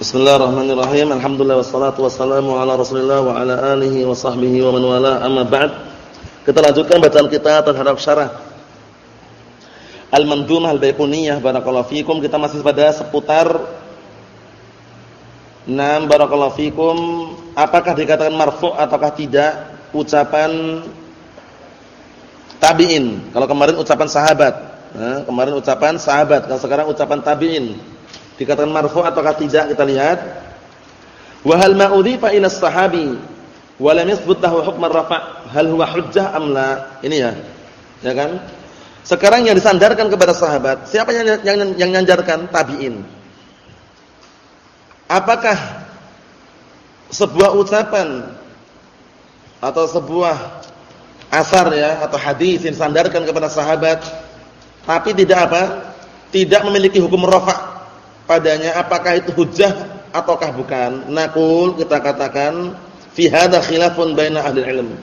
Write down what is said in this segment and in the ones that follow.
Bismillahirrahmanirrahim. Alhamdulillah wassalatu wassalamu ala Rasulillah wa ala alihi wa sahbihi wa man wala. Amma ba'd. Kita lanjutkan bacaan kita terhadap syarah Al-Mandumah Al-Baiquniyah barakallahu fikum. Kita masih pada seputar Naam barakallahu fikum, apakah dikatakan marfu' ataukah tidak ucapan tabi'in. Kalau kemarin ucapan sahabat, nah, kemarin ucapan sahabat, kalau sekarang ucapan tabi'in dikatakan marfu ataukah tidak kita lihat. Wa hal ma sahabi? Wa lam yathbut lahu hukm ar-rafa' hal huwa hujjah am la? Ini ya ya kan? Sekarang yang disandarkan kepada sahabat siapa yang yang yang nyandarkan? Tabi'in. Apakah sebuah ucapan atau sebuah asar ya atau hadis yang disandarkan kepada sahabat tapi tidak apa? Tidak memiliki hukum rafa' padanya apakah itu hujjah ataukah bukan. Naqul kita katakan fi hadza khilafun baina ahli ilm.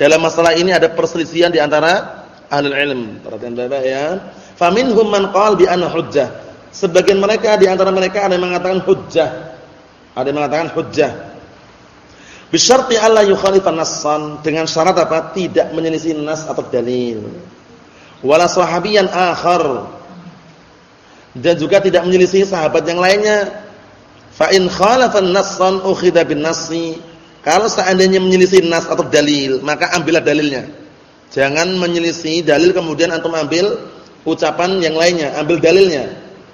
Dalam masalah ini ada perselisihan di antara ahli ilm. Perhatian Bapak ya. Faminhum man qala bi anna hujjah. Sebagian mereka di antara mereka ada yang mengatakan hujjah. Ada yang mengatakan hujjah. Bisyarti alla yukhalifan nassan dengan syarat apa? Tidak menyelisih nas atau dalil. Wala sahabiyan akhar dan juga tidak menyelisih sahabat yang lainnya. Fa in khalafan nassan ukhidha bin nassi. Kalau seandainya menyelisih nas atau dalil, maka ambillah dalilnya. Jangan menyelisih dalil kemudian antum ambil ucapan yang lainnya, ambil dalilnya.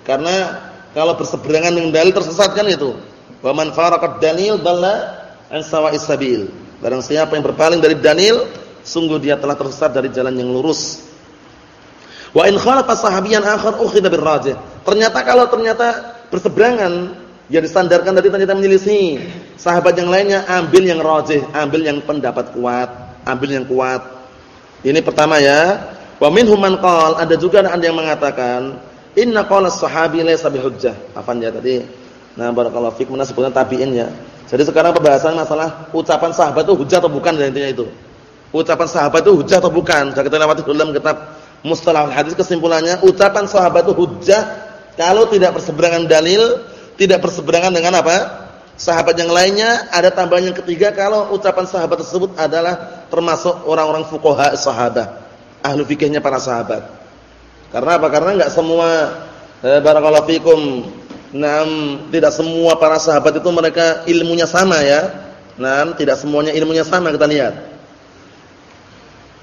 Karena kalau berseberangan dengan dalil tersesat kan itu. Wa man faraqad dalil dalla an sawa'is sabil. Barang siapa yang berpaling dari dalil, sungguh dia telah tersesat dari jalan yang lurus. Wa in khalafa sahabiyan akhar ukhidha birrajih. Ternyata kalau ternyata berseberangan yang disandarkan tadi ternyata menyelisih sahabat yang lainnya ambil yang rajih, ambil yang pendapat kuat, ambil yang kuat. Ini pertama ya. Wa minhum man ada juga ada yang mengatakan inna qala sahabi laysa bihujjah. Afan ya tadi. Nah, barakallahu fik mana sebutnya tabi'in ya. Jadi sekarang pembahasan masalah ucapan sahabat itu hujjah atau bukan intinya itu. Ucapan sahabat itu hujjah atau bukan? Sudah kita lewati dalam kitab Mustalah hadis kesimpulannya ucapan sahabat itu hujjah kalau tidak berseberangan dalil, tidak berseberangan dengan apa? Sahabat yang lainnya, ada tambahan yang ketiga kalau ucapan sahabat tersebut adalah termasuk orang-orang fuqaha sahabat, ahlu fikihnya para sahabat. Karena apa? Karena enggak semua eh, barakallahu fikum Nam, tidak semua para sahabat itu mereka ilmunya sama ya. Nam, tidak semuanya ilmunya sama kita lihat.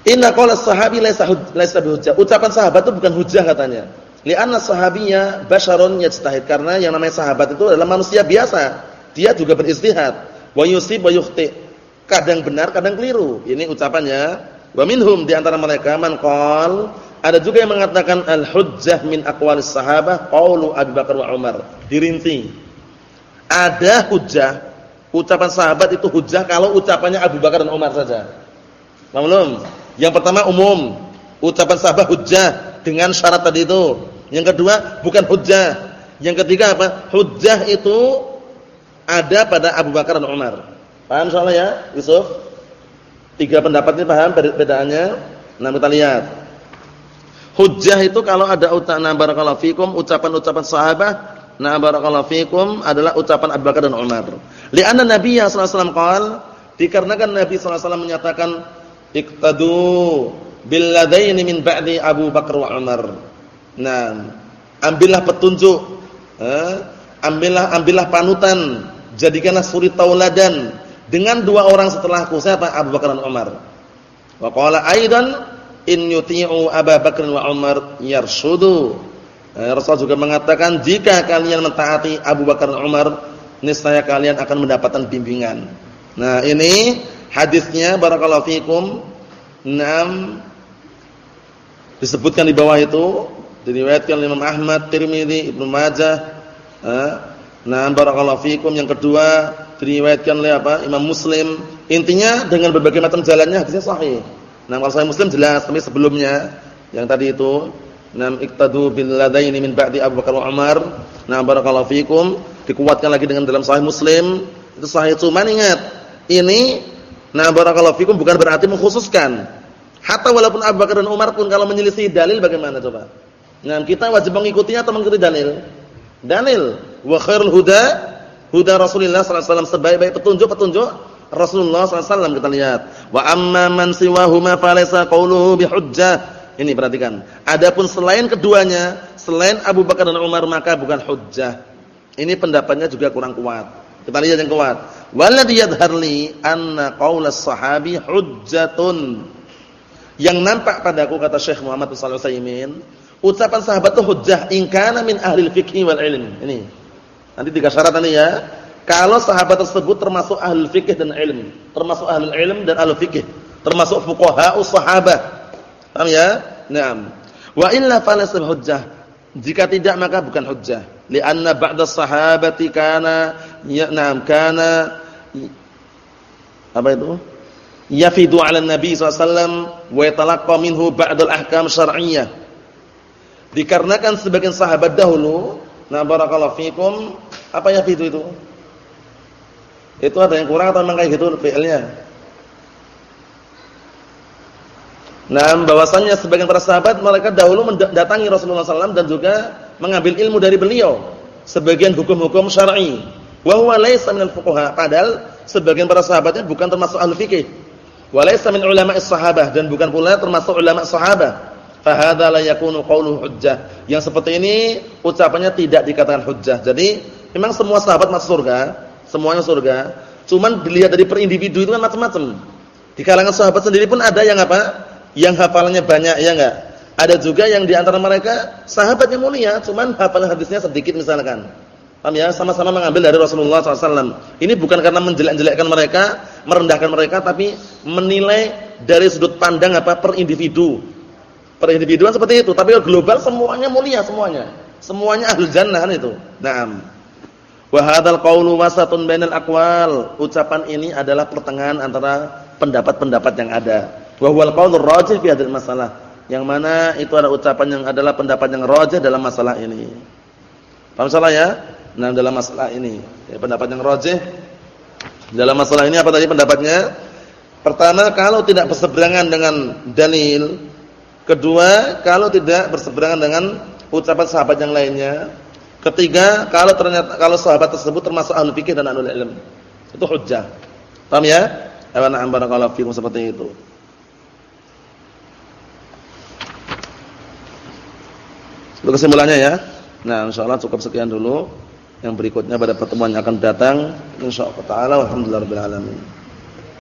Inna qala sahabi laisa laisa bihujjah. Ucapan sahabat itu bukan hujjah katanya. Li'anna sahabiyya basyarun yajtahid karena yang namanya sahabat itu adalah manusia biasa. Dia juga beristihad. Wa yusib wa yukhti. Kadang benar, kadang keliru. Ini ucapannya. Wa minhum di antara mereka man qol ada juga yang mengatakan al-hujjah min aqwalis sahabah qaulu Abu Bakar wa Umar. Dirinci. Ada hujjah, ucapan sahabat itu hujjah kalau ucapannya Abu Bakar dan Umar saja. Paham yang pertama umum, ucapan sahabat hujjah dengan syarat tadi itu. Yang kedua bukan hujjah. Yang ketiga apa? Hujjah itu ada pada Abu Bakar dan Umar. Paham soalnya ya, Yusuf? Tiga pendapat ini paham perbedaannya? Nah, kita lihat. Hujjah itu kalau ada ucapan barakallahu fikum, ucapan-ucapan sahabat, nah barakallahu fikum adalah ucapan Abu Bakar dan Umar. Li'anna Nabi sallallahu alaihi wasallam dikarenakan Nabi sallallahu alaihi wasallam menyatakan iqtadu bil ladaini min ba'di Abu Bakar wa Umar. Nah, ambillah petunjuk, eh, ambillah ambillah panutan, jadikanlah suri tauladan dengan dua orang setelahku, siapa? Abu Bakar dan Umar. Wa qala aidan in yuti'u Abu Bakar wa Umar yarshudu. Eh, Rasul juga mengatakan jika kalian mentaati Abu Bakar dan Umar, niscaya kalian akan mendapatkan bimbingan. Nah, ini Hadisnya barakallahu fikum. Naam disebutkan di bawah itu diriwayatkan oleh Imam Ahmad, Tirmizi, Ibnu Majah. Nah, barakallahu fikum yang kedua diriwayatkan oleh apa? Imam Muslim. Intinya dengan berbagai macam jalannya hadisnya sahih. Nah, kalau saya Muslim jelas, tapi sebelumnya yang tadi itu Nam iktadu bil ladaini min ba'di Abu Bakar Umar. Nah, barakallahu fikum dikuatkan lagi dengan dalam sahih Muslim. Itu sahih cuma ingat, ini Nah, barakallahu fikum bukan berarti mengkhususkan. Hatta walaupun Abu Bakar dan Umar pun kalau menyelisih dalil bagaimana coba? Nah, kita wajib mengikutinya atau mengikuti dalil? Dalil. Wa khairul huda huda Rasulullah sallallahu alaihi wasallam sebaik-baik petunjuk-petunjuk Rasulullah SAW kita lihat. Wa amma man siwahuma falaysa qawluhu bihujjah. Ini perhatikan. Adapun selain keduanya, selain Abu Bakar dan Umar maka bukan hujjah. Ini pendapatnya juga kurang kuat. Kita lihat yang kuat. Walladhi yadharli anna qawla sahabi hujjatun. Yang nampak padaku kata Syekh Muhammad bin Shalih ucapan sahabat itu hujjah in kana min ahli fikih wal ilm. Ini. Nanti tiga syarat ini ya. Kalau sahabat tersebut termasuk ahli fikih dan ilm, termasuk ahli ilm dan ahli fikih, termasuk fuqaha sahabat. Paham ya? Naam. Wa illa falaysa hujjah. Jika tidak maka bukan hujjah. Lianna ba'da sahabati kana ya na'am kana apa itu? Yafidu 'ala Nabi SAW wa yatalaqqa minhu ba'dal ahkam syar'iyyah. Dikarenakan sebagian sahabat dahulu, nah barakallahu fikum, apa yafidu itu? Itu ada yang kurang atau memang kayak gitu fi'ilnya? Nah, bahwasannya sebagian para sahabat mereka dahulu mendatangi Rasulullah SAW dan juga mengambil ilmu dari beliau sebagian hukum-hukum syar'i. Wa huwa fuqaha, padahal sebagian para sahabatnya bukan termasuk ahli fikih. Wa laysa min sahabah dan bukan pula termasuk ulama sahabat. Fa hadza la yakunu qawluhu hujjah. Yang seperti ini ucapannya tidak dikatakan hujjah. Jadi, memang semua sahabat masuk surga, semuanya surga. Cuman dilihat dari per individu itu kan macam-macam. Di kalangan sahabat sendiri pun ada yang apa? Yang hafalannya banyak, ya enggak? Ada juga yang di antara mereka sahabat yang mulia, cuman hafalan hadisnya sedikit misalkan. Paham ya? Sama-sama mengambil dari Rasulullah SAW. Ini bukan karena menjelek-jelekkan mereka, merendahkan mereka, tapi menilai dari sudut pandang apa per individu. Per individuan seperti itu, tapi global semuanya mulia semuanya. Semuanya ahlul jannah kan itu. Naam. Wa hadzal qawlu wasatun bainal aqwal. Ucapan ini adalah pertengahan antara pendapat-pendapat yang ada. Wa huwal qawlur rajih fi masalah. Yang mana itu ada ucapan yang adalah pendapat yang rajih dalam masalah ini. Paham salah ya? Nah, dalam masalah ini, ya, pendapat yang rajih dalam masalah ini apa tadi pendapatnya? Pertama, kalau tidak berseberangan dengan dalil. Kedua, kalau tidak berseberangan dengan ucapan sahabat yang lainnya. Ketiga, kalau ternyata kalau sahabat tersebut termasuk ahli fikih dan ahli ilmu. Itu hujjah. Paham ya? Awana barakallahu fikum seperti itu. Untuk kesimpulannya ya. Nah, insyaallah cukup sekian dulu. Yang berikutnya pada pertemuan yang akan datang insyaallah taala alhamdulillahirabbil alamin.